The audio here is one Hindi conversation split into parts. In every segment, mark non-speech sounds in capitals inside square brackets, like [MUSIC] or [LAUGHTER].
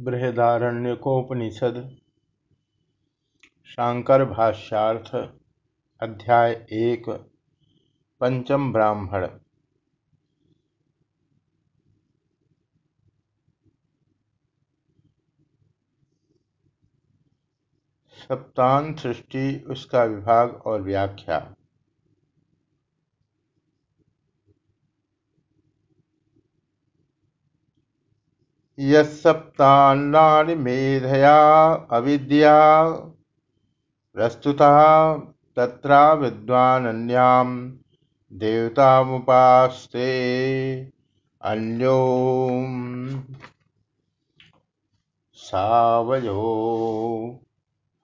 बृहदारण्यकोपनिषद शांकर भाष्यार्थ अध्याय एक पंचम ब्राह्मण। सप्तान सृष्टि उसका विभाग और व्याख्या। यत्सप्तान्नानि मेधया अविद्या। प्रस्तुता तत्रा विद्वानन्यां देवतामुपास्ते अन्यो सावयो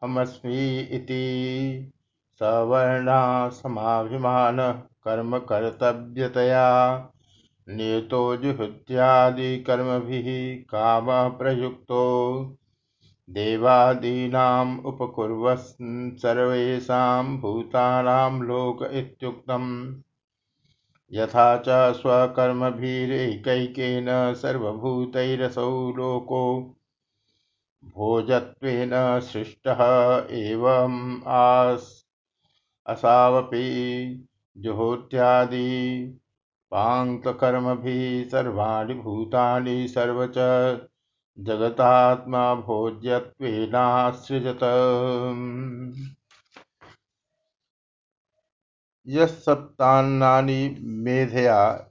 हमस्मी सवर्णा समाभिमान कर्म कर्तव्यतया। नियतो जुहुत्यादिकर्मभिः कामः प्रयुक्तो। देवादीनाम् उपकुर्वन् सर्वेषां भूतानां लोक इत्युक्तम्। यथा च स्वकर्मभिरेकैकेन सर्वभूतैरसौ लोको। भोजत्वेन सृष्टः एवम् आस असावपि जुहोत्यादि। पाङ्क्तकर्मभिः सर्वाणि भूतानि सर्वच जगतात्मा भोज्यत्वेनासृजत। यप्तान्नानि मेधया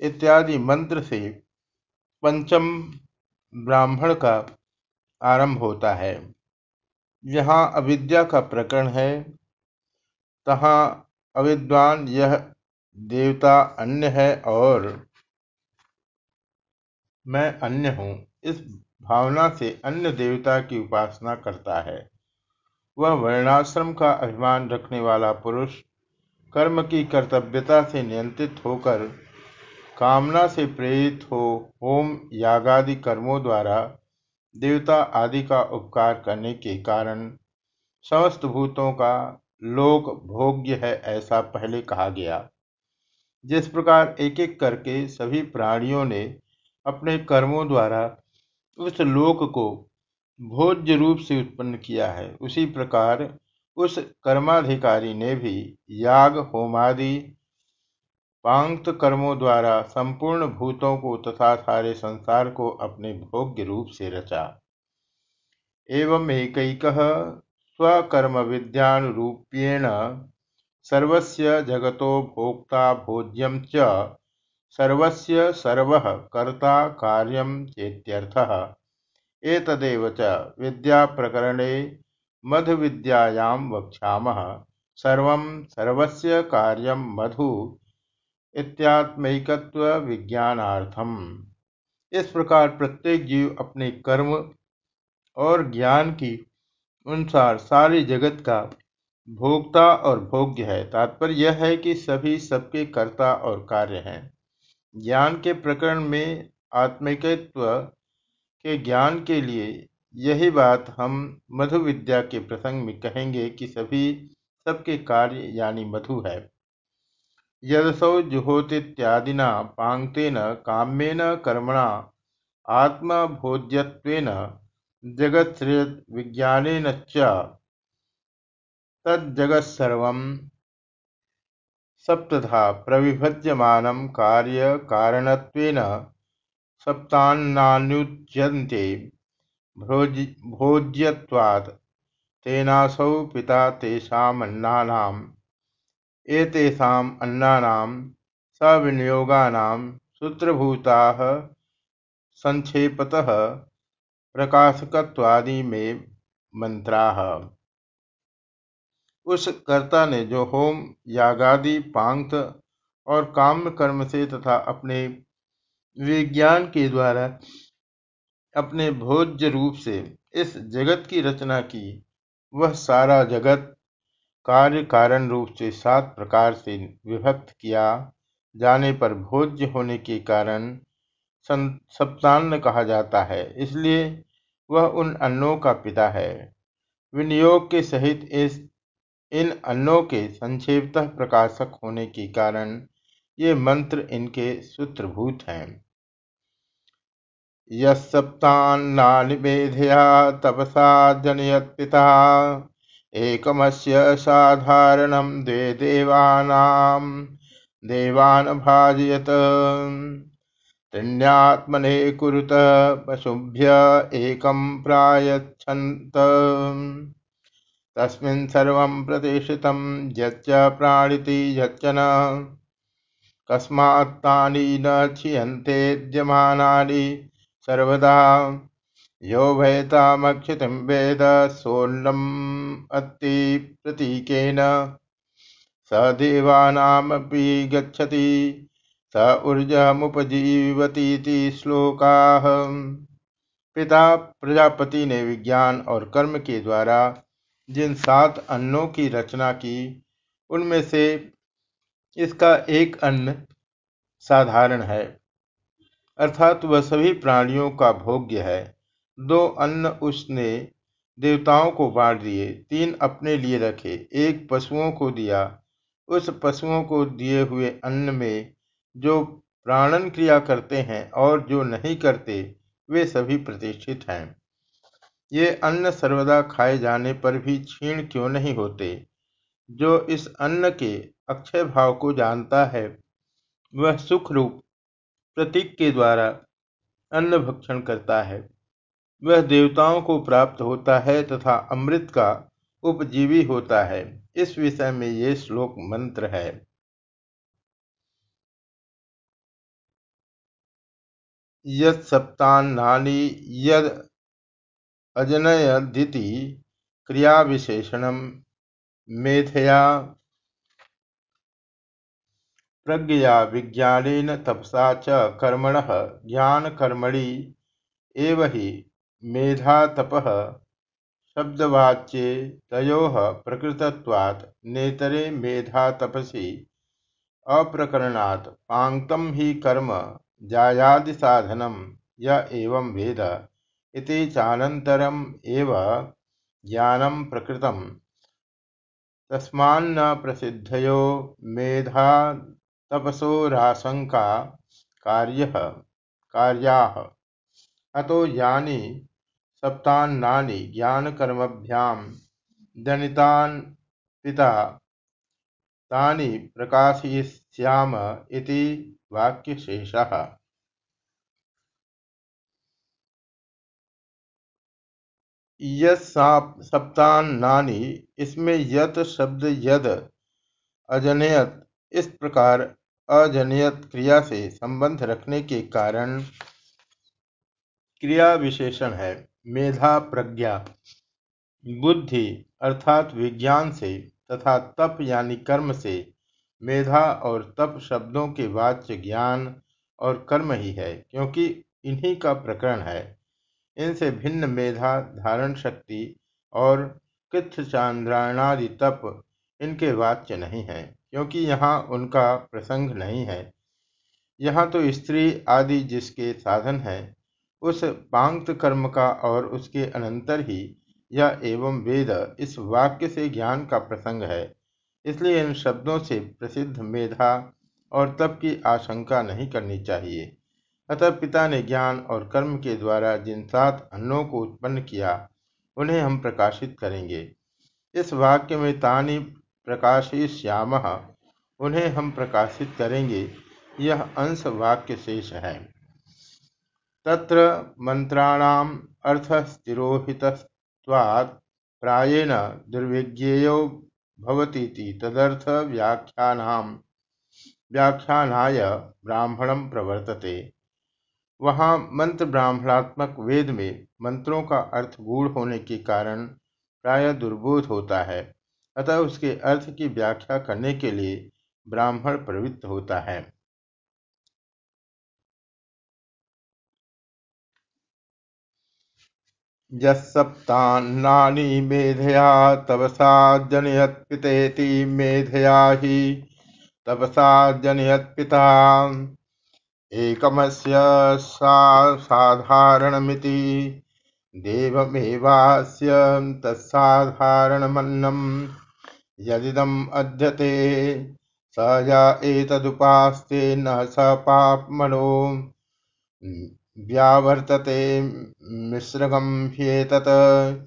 इत्यादि मंत्र से पंचम ब्राह्मण का आरंभ होता है। यहाँ अविद्या का प्रकरण है। तहाँ अविद्वान यह देवता अन्य है और मैं अन्य हूँ। इस भावना से अन्य देवता की उपासना करता है। वह वर्णाश्रम का अभिमान रखने वाला पुरुष, कर्म की कर्तव्यता से नियंत्रित होकर कामना से प्रेरित हो, होम यागादि कर्मों द्वारा देवता आदि का उपकार करने के कारण समस्त भूतों का लोक भोग्य है ऐसा पहले कहा गया। जिस प्रकार एक एक करके सभी प्राणियों ने अपने कर्मों द्वारा उस लोक को भोज्य रूप से उत्पन्न किया है, उसी प्रकार उस कर्माधिकारी ने भी याग, होमादि, पांक्त कर्मों द्वारा संपूर्ण भूतों को तथा सारे संसार को अपने भोग्य रूप से रचा। एवं एक स्वकर्म विद्यानुरूप्येण सर्वस्य जगतो भोक्ता भोज्यम च सर्वस्य सर्वः कर्ता कार्यम चेत्यर्थः। एतदेव च विद्याप्रकरणे मधुविद्यायां वक्ष्यामः। सर्वं सर्वस्य कार्यम मधु इत्यात्मकत्व विज्ञानार्थम इस प्रकार प्रत्येक जीव अपने कर्म और ज्ञान की अनुसार सारे जगत का भोक्ता और भोग्य है। तात्पर्य यह है कि सभी सबके कर्ता और कार्य हैं। ज्ञान के प्रकरण में आत्मिकत्व के ज्ञान के लिए यही बात हम मधु विद्या के प्रसंग में कहेंगे कि सभी सबके कार्य यानी मधु है। यदसौ जुहोतीत्यादिना पांगतेन काम्येन कर्मणा आत्मभोज्यत्वेन जगत विज्ञान च तज्जगत्सर्वं सप्तधा प्रविभज्यमानं कार्यकारणत्वेन सप्तान्नान्युच्यन्ते भोज्यत्वात् तेनासौ पिता तेषामन्नानाम् एतेषाम् अन्नानां सविनियोगानां सूत्रभूताः संक्षेपतः प्रकाशकत्वादि में मंत्राः उस कर्ता ने जो होम यागादि पांक्त और काम कर्म से तथा अपने विज्ञान के द्वारा अपने भोज्य रूप से इस जगत की रचना की, वह सारा जगत कार्य कारण रूप से सात प्रकार से विभक्त किया। जाने पर भोज्य होने के कारण सप्तान्न कहा जाता है। इसलिए वह उन अन्नों का पिता है। विनियोग के सहित इस इन अन्नों के संक्षेपतः प्रकाशक होने के कारण ये मंत्र इनके सूत्रभूत हैं। यत्सप्तान्नानि मेधया तपसा जनयत्पिता एकमस्य साधारणं द्वे देवानां, देवान् भाजयत त्रिण्यात्मने कुरुत पशुभ्य एकं प्रायच्छन्त। तस्मिन् सर्वं प्रतिष्ठितं यच्च प्राणिति न। कस्मात्तानि सर्वदा यो भयतामक्षितिं वेद सोऽन्नमत्ति प्रतीकेन। स देवानामपि गच्छति, स ऊर्जमुपजीवतीति श्लोकाः। पिता प्रजापति ने विज्ञान और कर्म के द्वारा जिन सात अन्नों की रचना की, उनमें से इसका एक अन्न साधारण है। अर्थात वह सभी प्राणियों का भोग्य है। दो अन्न उसने देवताओं को बांट दिए, तीन अपने लिए रखे, एक पशुओं को दिया। उस पशुओं को दिए हुए अन्न में जो प्राणन क्रिया करते हैं और जो नहीं करते, वे सभी प्रतिष्ठित हैं। ये अन्न सर्वदा खाए जाने पर भी क्षीण क्यों नहीं होते? जो इस अन्न के अक्षय भाव को जानता है, वह सुख रूप प्रतीक के द्वारा अन्न भक्षण करता है। वह देवताओं को प्राप्त होता है तथा अमृत का उपजीवी होता है। इस विषय में ये श्लोक मंत्र है। यद सप्तान्नानि यद अजनयदिति क्रिया विशेषण मेधया प्रज्ञया विज्ञानेन तपसा च कर्मणः ज्ञानकर्मणि एव हि मेधातपः शब्दवाच्ये तयोः प्रकृतत्वात् नेतरे मेधातपसि अप्रकरणात् पाङ्क्तं हि कर्म जायादिसाधनं य एवं वेद इति चानन्तरम् एव ज्ञानं प्रकृतं तस्मान्न प्रसिद्धयो मेधा तपसोराशंका कार्या अतो यानी सप्तान्नानि ज्ञानकर्मभ्यां दनितान् पिता तानि प्रकाशयिष्याम इति वाक्यशेषः। सप्तान्नानि इसमें यत शब्द यद, अजनयत, इस प्रकार अजनियत क्रिया से संबंध रखने के कारण क्रिया विशेषण है। मेधा प्रज्ञा, बुद्धि अर्थात विज्ञान से तथा तप यानी कर्म से मेधा और तप शब्दों के वाच्य ज्ञान और कर्म ही है, क्योंकि इन्हीं का प्रकरण है। इनसे भिन्न मेधा, धारण शक्ति और कृथ चांद्राणादि तप इनके वाच्य नहीं है, क्योंकि यहाँ उनका प्रसंग नहीं है। यहाँ तो स्त्री आदि जिसके साधन है, उस पांक्त कर्म का और उसके अनंतर ही यह एवं वेद इस वाक्य से ज्ञान का प्रसंग है, इसलिए इन शब्दों से प्रसिद्ध मेधा और तप की आशंका नहीं करनी चाहिए। अतः पिता ने ज्ञान और कर्म के द्वारा जिन सात अन्नों को उत्पन्न किया, उन्हें हम प्रकाशित करेंगे। इस वाक्य में तानी प्रकाशिष्याम उन्हें हम प्रकाशित करेंगे। यह अंश वाक्य शेष है। तत्र मंत्राणाम अर्थस्थिरोहितत्वात् प्रायेण दुर्विज्ञेयो भवतीति तदर्थ व्याख्यानाम व्याख्यानाय ब्राह्मणम प्रवर्तते। वहाँ मंत्र ब्राह्मणात्मक वेद में मंत्रों का अर्थ गूढ़ होने के कारण प्राय दुर्बोध होता है। अतः उसके अर्थ की व्याख्या करने के लिए ब्राह्मण प्रवृत्त होता है। यप्तान्नानि मेधया तपसा जनयत्पितेति मेधया ही तपसा जनयत्पिता एकमस्य साधारणमिति। देवमेवास्य तत्साधारणमन्नम्। यदिदम् अध्यते स य एतदुपास्ते न स पाप्मनो। व्यावर्तते मिश्रगम ह्येतत्।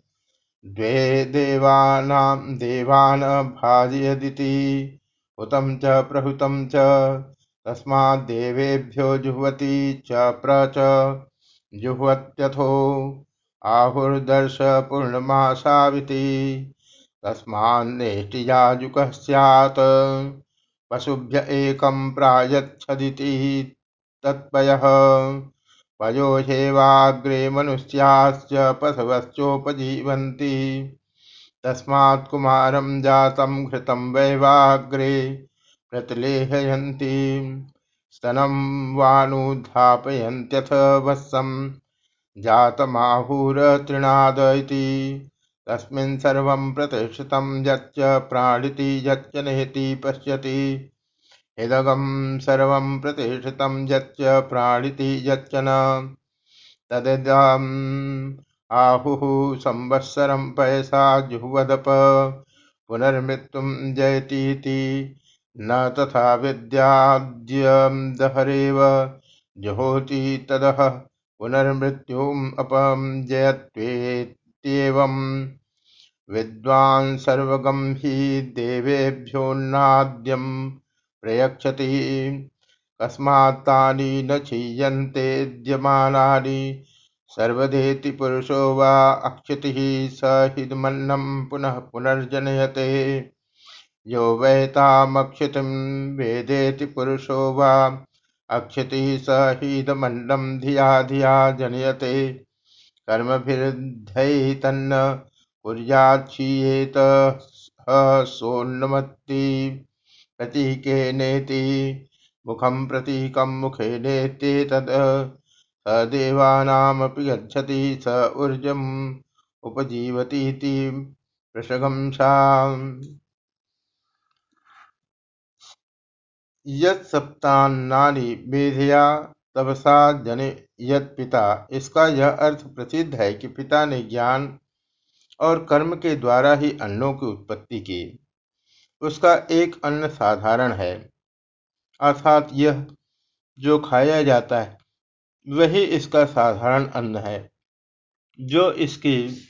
द्वे देवानां देवान् भाजयदिति। हुतं च प्रहुतं च तस्माद्देवेभ्यो जुह्वति च प्र च। जुह्वत्यथो आहुर्दर्श पूर्णमासाविति तस्मान्नेष्टियाजुकः स्यात्। पशुभ्य एकं प्रायच्छदिति तत्पयः। पयो ह्येवाग्रे मनुष्याश्च पशवश्चोपजीवन्ति। तस्मात् कुमारं वैवाग्रे। प्रतिलेहयन्ति स्तनं वानुधापयन्त्यथ वत्सं। जातमाहुरतृणाद इति तस्मिन् सर्वं प्रतिष्ठितं यच्च प्राणिति, यच्च नेति पश्यति। हृदगं सर्वं प्रतिष्ठितं यच्च प्राणिति, यच्च न। तदिदम् आहुः संवत्सरं पयसा जुह्वदप, पुनर्मृत्युं जयतीति। न तथा विद्याद्यदहरेव जुहोति तदह पुनर्मृत्युम् अपं जयत्वेत्येवम्। विद्वान् सर्वगं हि देवेभ्योन्नाद्यं प्रयच्छति कस्मात्तानि न क्षीयन्तेद्यमानानि सर्वदेति पुरुषो वा अक्षितिः स हिदमन्नं पुनः पुनर्जनयते। यो वैतामक्षितिं वेदेति पुरुषो वा। अक्षितिः स हीदमण्डं धिया धिया जनयते। कर्मभिर्धैतन्न कुर्याच्छीयेत सोन्नमत्ति। प्रतीकेनेति मुखं प्रतीकं मुखेनेत्येतद् स देवानामपि गच्छति स ऊर्जम्, उपजीवतीति प्रशगंसाम् यत्सप्तान्नानि मेधया तपसा जने यत पिता। इसका यह अर्थ प्रसिद्ध है कि पिता ने ज्ञान और कर्म के द्वारा ही अन्नों की उत्पत्ति की। उसका एक अन्न साधारण है। अर्थात यह जो खाया जाता है, वही इसका साधारण अन्न है। जो इसकी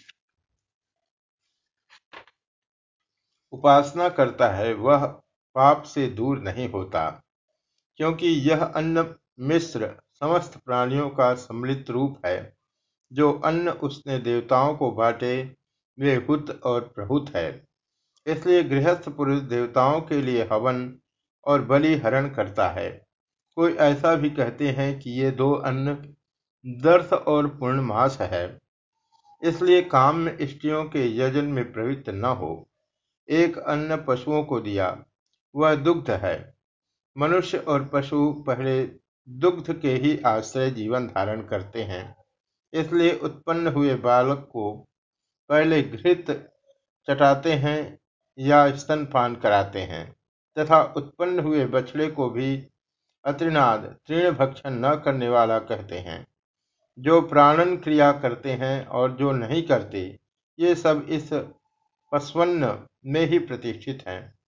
उपासना करता है, वह पाप से दूर नहीं होता, क्योंकि यह अन्न मिश्र समस्त प्राणियों का सम्मिलित रूप है, जो अन्न उसने देवताओं को बांटे, वे हुत और प्रहुत है। इसलिए गृहस्थ पुरुष देवताओं के लिए हवन और बलि हरण करता है। कोई ऐसा भी कहते हैं कि ये दो अन्न दर्श और पूर्णमास है। इसलिए काम में इष्टियों के यजन में प्रवृत्त न हो। एक अन्न पशुओं को दिया वह दुग्ध है। मनुष्य और पशु पहले दुग्ध के ही आश्रय जीवन धारण करते हैं। इसलिए उत्पन्न हुए बालक को पहले घृत चटाते हैं या स्तनपान कराते हैं तथा उत्पन्न हुए बछड़े को भी अत्रिनाद, तृण भक्षण न करने वाला कहते हैं। जो प्राणन क्रिया करते हैं और जो नहीं करते, ये सब इस पसवन्न में ही प्रतिष्ठित हैं।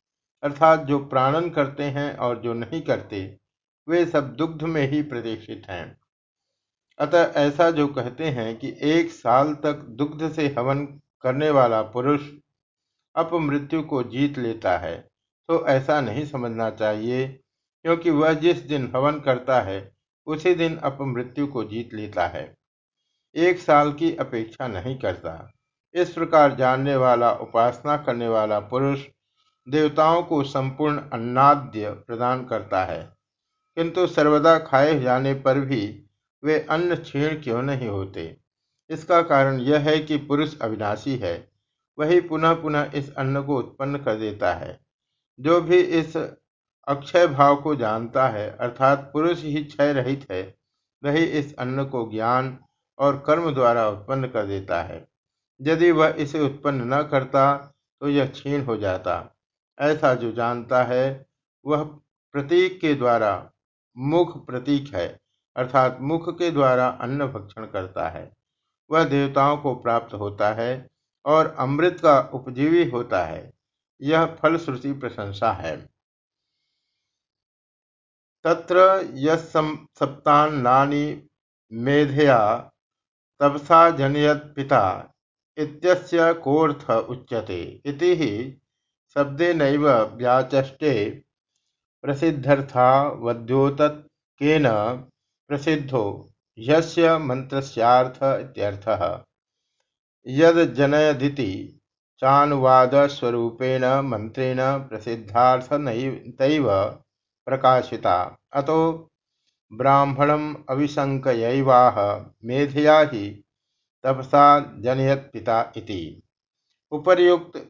अर्थात जो प्राणन करते हैं और जो नहीं करते, वे सब दुग्ध में ही प्रतिष्ठित हैं। अतः ऐसा जो कहते हैं कि एक साल तक दुग्ध से हवन करने वाला पुरुष अपमृत्यु को जीत लेता है तो ऐसा नहीं समझना चाहिए, क्योंकि वह जिस दिन हवन करता है, उसी दिन अपमृत्यु को जीत लेता है। एक साल की अपेक्षा नहीं करता। इस प्रकार जानने वाला, उपासना करने वाला पुरुष देवताओं को संपूर्ण अन्नाद्य प्रदान करता है। किंतु सर्वदा खाए जाने पर भी वे अन्न क्षीण क्यों नहीं होते? इसका कारण यह है कि पुरुष अविनाशी है। वही पुनः पुनः इस अन्न को उत्पन्न कर देता है। जो भी इस अक्षय भाव को जानता है, अर्थात पुरुष ही क्षय रहित है, वही इस अन्न को ज्ञान और कर्म द्वारा उत्पन्न कर देता है। यदि वह इसे उत्पन्न न करता तो यह क्षीण हो जाता। ऐसा जो जानता है, वह प्रतीक के द्वारा मुख प्रतीक है, अर्थात मुख के द्वारा अन्न भक्षण करता है। वह देवताओं को प्राप्त होता है और अमृत का उपजीवी होता है। यह फल श्रुति प्रशंसा है। तत्र यप्तान्नानि मेधया तपसा जनयत पिता इत्यस्य कोऽर्थ उच्यते। इति शब्देनैव व्याचष्टे प्रसिद्धर्थावद्योतकेन प्रसिद्धो ह्यस्य मन्त्रस्यार्थ इत्यर्थः। यद्जनयदिति चानुवादस्वरूपेण मन्त्रेण प्रसिद्धार्थतैव प्रकाशिता। अतो ब्राह्मणम् अविशङ्कयैवाह मेधया हि तपसा जनयत पिता इति। उपर्युक्त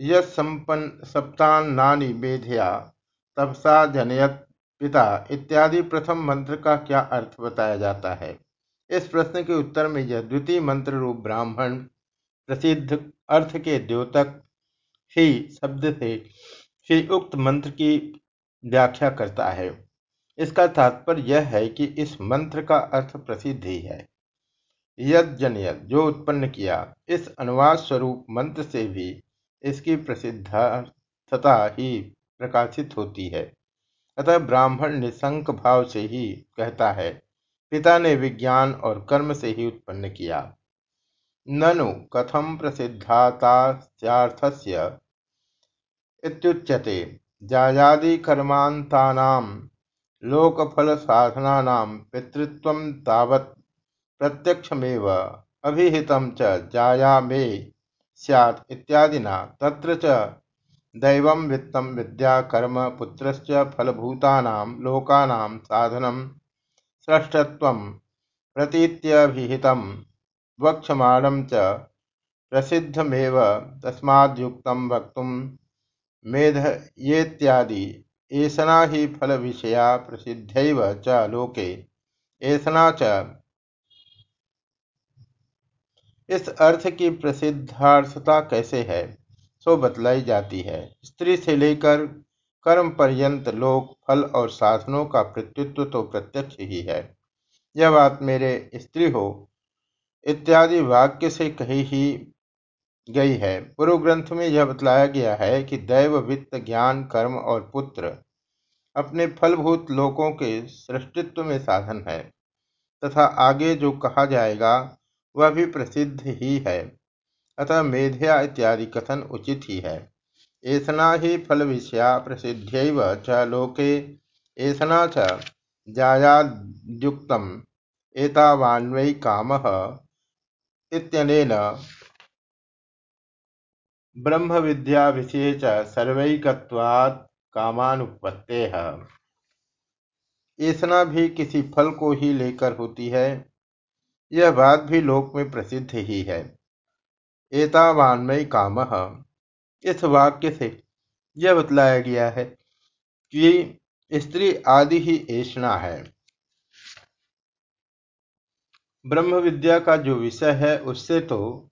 सप्तान्नानि मेधया, तपसा जनयत पिता इत्यादि प्रथम मंत्र का क्या अर्थ बताया जाता है? इस प्रश्न के उत्तर में यह द्वितीय मंत्र रूप ब्राह्मण प्रसिद्ध अर्थ के द्योतक ही शब्द से ही उक्त मंत्र की व्याख्या करता है। इसका तात्पर्य यह है कि इस मंत्र का अर्थ प्रसिद्ध ही है। यद जनयत, जो उत्पन्न किया, इस अनुवाद स्वरूप मंत्र से भी इसकी प्रसिद्धता ही प्रकाशित होती है। अतः ब्राह्मण निशंक भाव से ही कहता है, पिता ने विज्ञान और कर्म से ही उत्पन्न किया। ननु कथम प्रसिद्धातास्यार्थस्य इत्युच्यते। जायादिकर्मान्तानां लोकफलसाधनानां पितृत्वं तावत् प्रत्यक्षमेव अभिहितं च जाया मे स्यात् इत्यादिना। तत्र च दैवं वित्तं विद्या कर्म पुत्रश्च फलभूतानां लोकानां साधनं स्रष्टत्वं प्रतीत्यभिहितं वक्षमाणं च प्रसिद्धमेव तस्माद्युक्तं वक्तुं मेधयेत्यादि। एषणा हि फलविषया प्रसिद्धैव च लोके। एषणा च इस अर्थ की प्रसिद्धार्थता कैसे है, सो बतलाई जाती है। स्त्री से लेकर कर्म पर्यंत लोक, फल और साधनों का प्रत्युत्व तो प्रत्यक्ष ही है। यह बात मेरे स्त्री हो, इत्यादि वाक्य से कही ही गई है। पूर्व ग्रंथ में यह बतलाया गया है कि दैव, वित्त, ज्ञान, कर्म और पुत्र अपने फलभूत लोकों के सृष्टित्व में साधन है, तथा आगे जो कहा जाएगा वह भी प्रसिद्ध ही है। अतः मेधया इत्यादि कथन उचित ही है। ऐसना ही फल विषया प्रसिद्ध च लोके। ऐसना च जायाद्युक्तम। एतावान्वयी काम इत्यनेन ब्रह्म विद्या विषय सर्वैकत्वात् कामानुपत्तेः। ऐसना भी किसी फल को ही लेकर होती है। यह बात भी लोक में प्रसिद्ध ही है। एतावान्मय काम इस वाक्य से यह बतलाया गया है कि स्त्री आदि ही ऐसना है। ब्रह्म विद्या का जो विषय है, उससे तो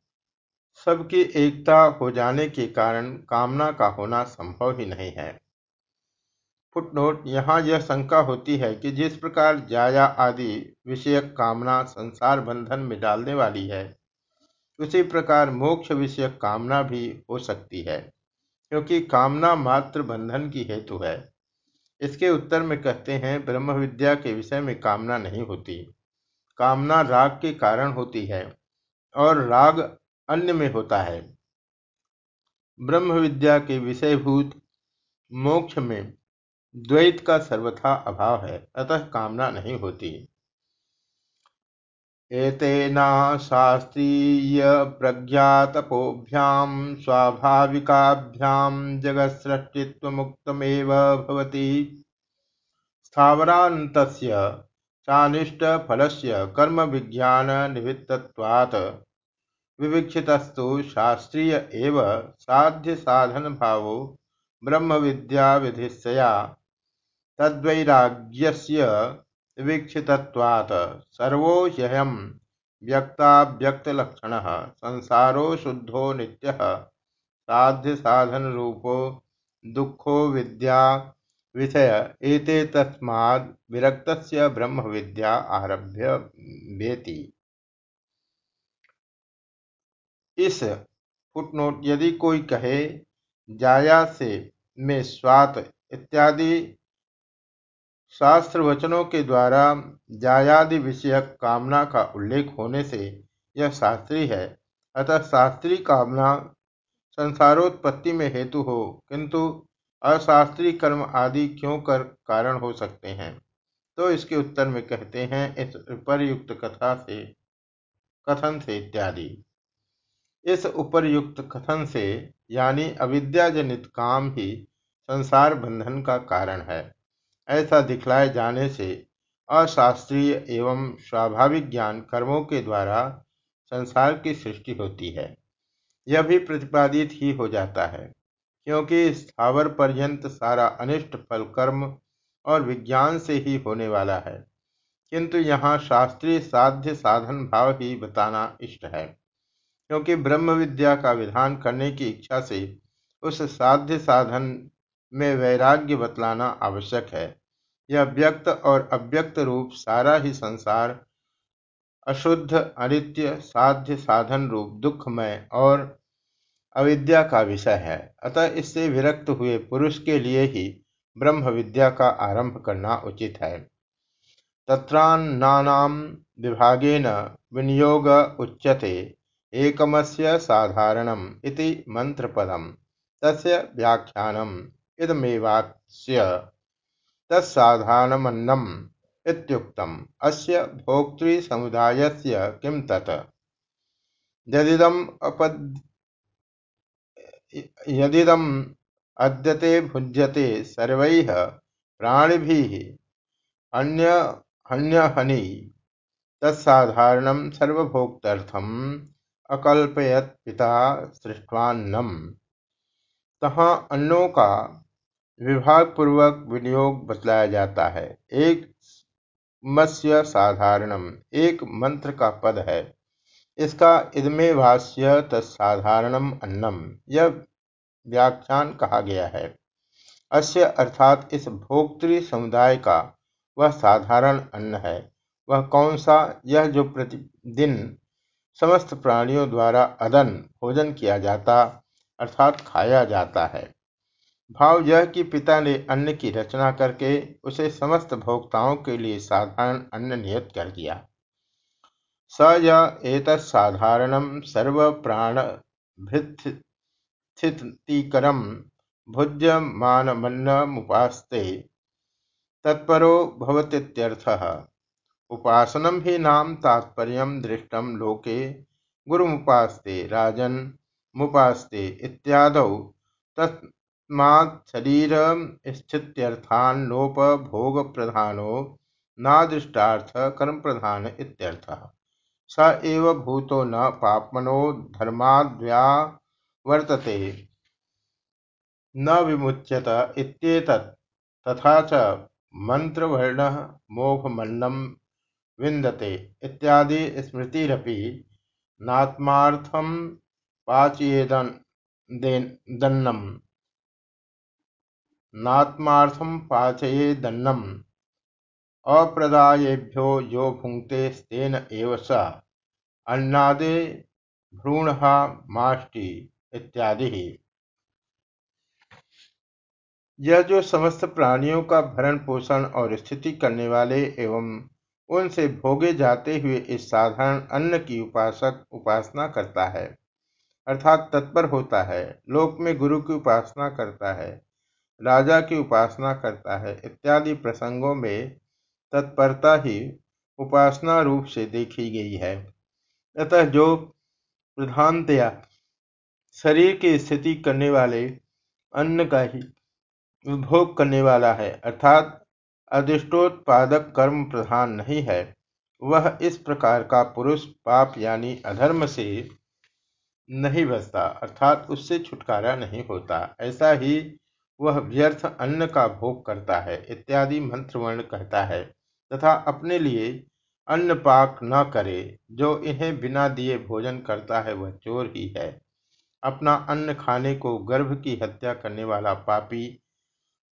सबकी एकता हो जाने के कारण कामना का होना संभव ही नहीं है। फुटनोट, यहाँ यह शंका होती है कि जिस प्रकार जाया आदि विषयक कामना संसार बंधन में डालने वाली है, उसी प्रकार मोक्ष विषयक कामना भी हो सकती है, क्योंकि कामना मात्र बंधन की हेतु है। इसके उत्तर में कहते हैं, ब्रह्म विद्या के विषय में कामना नहीं होती। कामना राग के कारण होती है और राग अन्य में होता है। ब्रह्म विद्या के विषयभूत मोक्ष में द्वैत का सर्वथा अभाव है, अतः कामना नहीं होती। एतेना शास्त्रीय प्रज्ञातपोभ्याम स्वाभाविकाभ्याम जगत्सृष्टित्वमुक्तमेव भवति। कर्म विज्ञान निमित्तत्वात् विवीक्षितस्तु शास्त्रीय एव साध्य साधन भावो ब्रह्म विद्या विधिशया तद्वैराग्यस्य विवीक्षितत्वात् सर्वो ह्ययं संसारो शुद्धो नित्यः साध्य साधन रूपो दुःखो विद्या विषय, एते तस्माद् विरक्तस्य ब्रह्म विद्या आरभ्य वेति। इस फुटनोट यदि कोई कहे, जाया से में स्वात इत्यादि शास्त्र वचनों के द्वारा जायादि विषयक कामना का उल्लेख होने से यह शास्त्री है। अतः शास्त्री कामना संसारोत्पत्ति में हेतु हो, किंतु अशास्त्री कर्म आदि क्यों कर कारण हो सकते हैं? तो इसके उत्तर में कहते हैं, इस उपरयुक्त कथा से, कथन से इत्यादि। इस उपरयुक्त कथन से, यानी अविद्याजनित काम ही संसार बंधन का कारण है। ऐसा दिखलाए जाने से अशास्त्रीय एवं स्वाभाविक ज्ञान कर्मों के द्वारा संसार की सृष्टि होती है। यह भी प्रतिपादित ही हो जाता है, क्योंकि स्थावर पर्यंत सारा अनिष्ट फल कर्म और विज्ञान से ही होने वाला है। किंतु यहाँ शास्त्रीय साध्य साधन भाव ही बताना इष्ट है, क्योंकि ब्रह्म विद्या का विधान करने की इच्छा से उस साध्य साधन में वैराग्य बतलाना आवश्यक है। यह व्यक्त और अव्यक्त रूप सारा ही संसार, अशुद्ध अनित्य साध्य साधन रूप दुखमय और अविद्या का विषय है। अतः इससे विरक्त हुए पुरुष के लिए ही ब्रह्म विद्या का आरंभ करना उचित है। तत्रान्नानां विभागेन विनियोग उच्यते, एकमस्य साधारणम् इति मंत्रपदम, तस्य व्याख्यानम् इदमेवास्य तत्साधारणमन्नम् इत्युक्तम्। अस्य भोक्तृसमुदायस्य किं तत्? यदिदम् अपद् अद्यते भुज्यते सर्वैः प्राणिभिः अन्यहनि तत्साधारणं सर्वभोक्तर्थम् अकल्पयत पिता सृष्टवान्नम। तहाँ अन्नों का विभाग पूर्वक विनियोग बतलाया जाता है। एक मत्स्य साधारणम, एक मंत्र का पद है। इसका इदमे भाष्य तत्साधारणम अन्नम, यह व्याख्यान कहा गया है। अस्य अर्थात इस भोक्तृ समुदाय का वह साधारण अन्न है। वह कौन सा? यह जो प्रतिदिन समस्त प्राणियों द्वारा अदन भोजन किया जाता, अर्थात खाया जाता है। भाव यह कि पिता ने अन्न की रचना करके उसे समस्त भोक्ताओं के लिए साधारण अन्न नियत कर दिया। स य एतत्साधारणं सर्वप्राणभृत्स्थितिकरं भुज्यमानमन्नमुपास्ते तत्परो भवतीत्यर्थः उपासनं हि नाम तात्पर्यं दृष्टं लोके गुरुमुपास्ते, राजन् मुपास्ते इत्यादौ तस्माच्छरीरस्थित्यर्थान्नोपभोगप्रधानो नादृष्टार्थ कर्मप्रधान इत्यर्थः। स एव भूतो न पाप्मनो धर्माद्व्यावर्तते। न विमुच्यत इत्येतत् तथा च मंत्रवर्णः मोघमन्नं विन्दते इत्यादि स्मृतिरपि नात्मार्थं पाचयेदन्नम् नात्मार्थं पाचयेदन्नम् अप्रदायेभ्यो यो भुंक्ते तेन एव स। अन्नादे भ्रूण माष्टि इत्यादि। यह जो समस्त प्राणियों का भरण पोषण और स्थिति करने वाले एवं उनसे भोगे जाते हुए इस साधारण अन्न की उपासक उपासना करता है, अर्थात तत्पर होता है, लोक में गुरु की उपासना करता है। राजा की उपासना करता है। इत्यादि प्रसंगों में तत्परता ही उपासना रूप से देखी गई है। अतः जो प्रधानतया शरीर की स्थिति करने वाले अन्न का ही उपभोग करने वाला है, अर्थात अधिष्टोत्पादक कर्म प्रधान नहीं है, वह इस प्रकार का पुरुष, पाप यानी अधर्म से नहीं बचता, अर्थात उससे छुटकारा नहीं होता। ऐसा ही वह व्यर्थ अन्न का भोग करता है, इत्यादि मंत्रवर्ण कहता है, तथा अपने लिए अन्न पाक न करे, जो इन्हें बिना दिए भोजन करता है, वह चोर ही है। अपना अन्न खाने को गर्भ की हत्या करने वाला पापी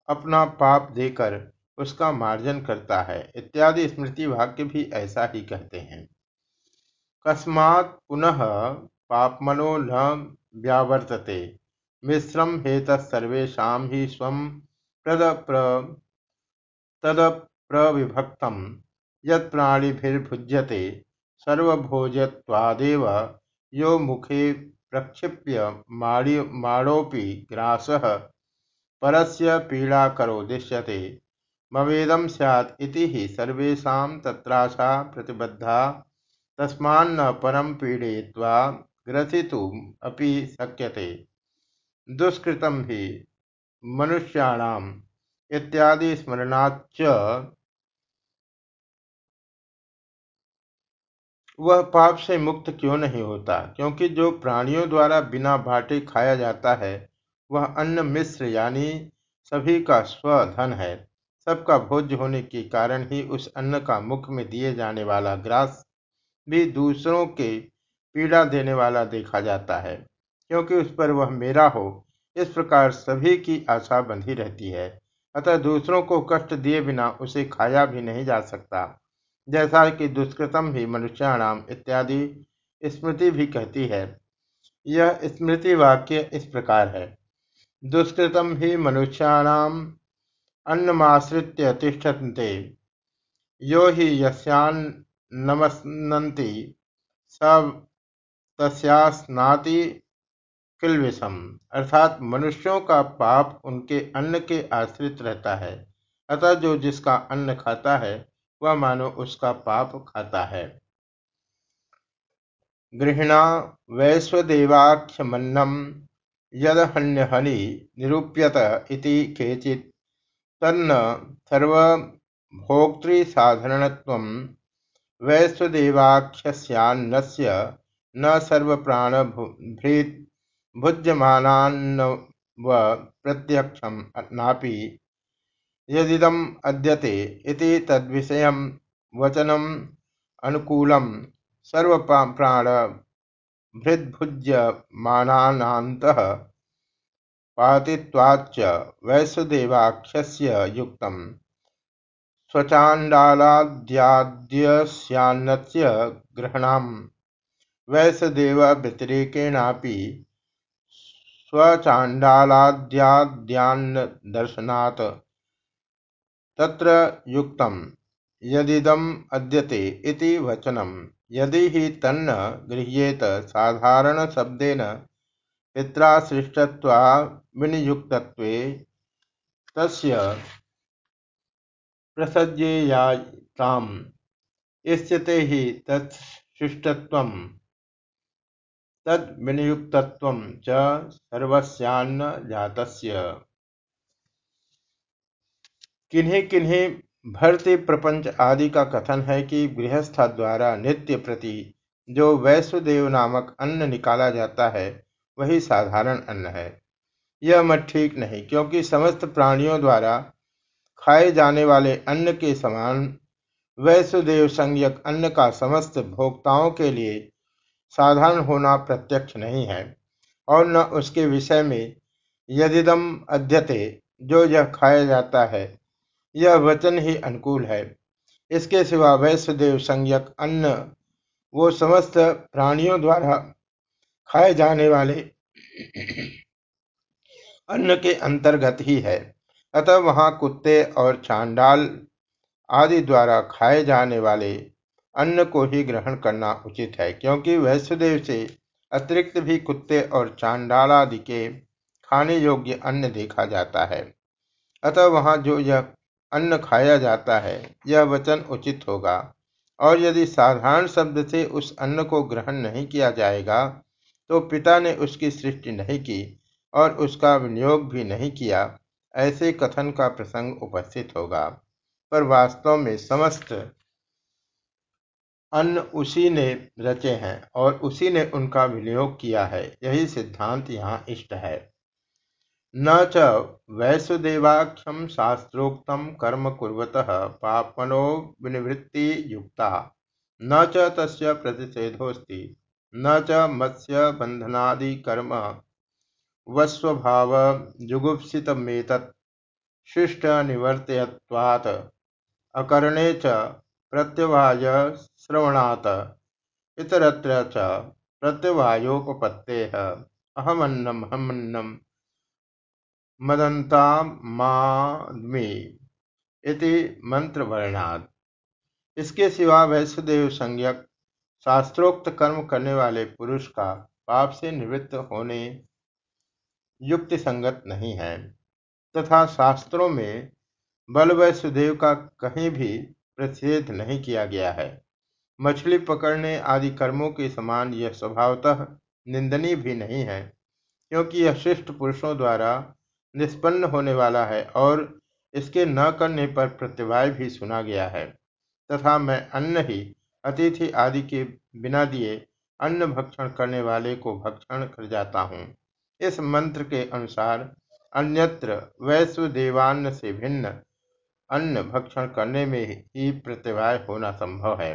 अपना पाप देकर उसका मार्जन करता है, इत्यादि स्मृति वाक्य भी ऐसा ही कहते हैं। कस्मात् पुनः पापमनो न व्यावर्तते। मिश्रम हेत सर्वेशा ही स्व तद प्रविभक्तं यत्प्राणिभिर्भुज्यते सर्वभोज्यत्वादेव यो मुखे प्रक्षिप्य माणोऽपि ग्रासः, परस्य पीडाकरो दृश्यते। मवेदं इति हि तत्राशा प्रतिबद्धा। तस्मान्न परम पीड़यित्वा ग्रसितुम् अपि शक्यते। दुष्कृतं हि मनुष्याणाम इत्यादि स्मरणाच्च वह पाप से मुक्त क्यों नहीं होता? क्योंकि जो प्राणियों द्वारा बिना भाटे खाया जाता है, वह अन्न मिश्र यानी सभी का स्वधन है। सबका भोज्य होने के कारण ही उस अन्न का मुख में दिए जाने वाला ग्रास भी दूसरों के पीड़ा देने वाला देखा जाता है। क्योंकि उस पर वह मेरा हो, इस प्रकार सभी की आशा बंधी रहती है। अतः दूसरों को कष्ट दिए बिना उसे खाया भी नहीं जा सकता। जैसा कि दुष्कृतम ही मनुष्याणाम इत्यादि स्मृति भी कहती है। यह स्मृति वाक्य इस प्रकार है। दुष्कृतम ही मनुष्याणाम अन्नमाश्रित्य तिष्ठन्ते, यो हि यस्यान्न नमस्नन्ति, स तस्यास्नाति किलविषम। अर्थात मनुष्यों का पाप उनके अन्न के आश्रित रहता है। अतः जो जिसका अन्न खाता है, वह मानो उसका पाप खाता है। गृहिणा वैश्वदेवाख्यमन्नम यदहन्यहनि निरूप्यत इति केचित्। तन्न सर्वभोक्तृसाधारणत्वं वैश्वदेवाख्यस्यान्नस्य न सर्वप्राणभृत् भुज्यमानान्नवप्रत्यक्षं नापि यदिदम् अद्यते इति तद्विषयं वचनम् अनुकूलं सर्वप्राणभृद्भुज्यमानानान्तः पातित्वाच्च वैश्वदेवाख्यस्य युक्तम्। स्वचाण्डालाद्याद्यस्यान्नस्य ग्रहणम् वैश्वदेवव्यतिरेकेणापि स्वचाण्डालाद्याद्यान्नदर्शनात् तत्र युक्तं यदिदम् अद्यते इति वचनं, यदि हि तन्न गृह्येत साधारणशब्देन पित्रासृष्टत्वाविनियुक्तत्वे तस्य प्रसज्येयाताम् इष्यते हि तत्शिष्टत्वं तद्विनियुक्तत्वं च सर्वस्यान्न जातस्य। किन्हीं किन्हीं भरती प्रपंच आदि का कथन है कि गृहस्थ द्वारा नित्य प्रति जो वैश्वदेव नामक अन्न निकाला जाता है, वही साधारण अन्न है। यह मत ठीक नहीं, क्योंकि समस्त प्राणियों द्वारा खाए जाने वाले अन्न के समान वैश्वदेव संज्ञक अन्न का समस्त भोक्ताओं के लिए साधारण होना प्रत्यक्ष नहीं है, और न उसके विषय में यदिदम अध्यते जो यह खाया जाता है, यह वचन ही अनुकूल है। इसके सिवा वैश्वदेव संज्ञक अन्न, वो समस्त प्राणियों द्वारा खाए जाने वाले [CLEARS THROAT] अन्न के अंतर्गत ही है। अतः वहाँ कुत्ते और चांडाल आदि द्वारा खाए जाने वाले अन्न को ही ग्रहण करना उचित है, क्योंकि वैष्णदेव से अतिरिक्त भी कुत्ते और चांडाल आदि के खाने योग्य अन्न देखा जाता है। अतः वहाँ जो यह अन्न खाया जाता है, यह वचन उचित होगा। और यदि साधारण शब्द से उस अन्न को ग्रहण नहीं किया जाएगा तो पिता ने उसकी सृष्टि नहीं की और उसका विनियोग भी नहीं किया, ऐसे कथन का प्रसंग उपस्थित होगा। पर वास्तव में समस्त अन्न उसी ने रचे हैं और उसी ने उनका विनियोग किया है। यही सिद्धांत यहाँ इष्ट है। न च वैश्वदेवाख्यम शास्त्रोक्तम कर्म कुर्वतः पापनो विनिवृत्ति युक्ता न च तस्य प्रतिषेधोस्ति न च मत्स्य बंधनादि कर्म वस्वभाव जुगुप्सितमेतत् शिष्टनिवर्तयत्वात्। अकरणे च प्रत्यवायश्रवणात् इतरत्र च प्रत्यवायोपपत्तेः। अहमन्नमहमन्नं मदन्तामाद्मि इति मंत्र वर्णाद इसके सिवा वैष्णदेव संज्ञक शास्त्रोक्त कर्म करने वाले पुरुष का पाप से निवृत्त होने युक्ति संगत नहीं है। तथा शास्त्रों में बल वैष्णदेव का कहीं भी प्रतिषेध नहीं किया गया है। मछली पकड़ने आदि कर्मों के समान यह स्वभावतः निंदनीय भी नहीं है, क्योंकि यह शिष्ट पुरुषों द्वारा निष्पन्न होने वाला है और इसके न करने पर प्रतिवाय भी सुना गया है। तथा मैं अन्न ही, अतिथि आदि के बिना दिए अन्न भक्षण करने वाले को भक्षण कर जाता हूँ। इस मंत्र के अनुसार अन्यत्र वैश्व देवान्न से भिन्न अन्न भक्षण करने में ही प्रतिवाय होना संभव है।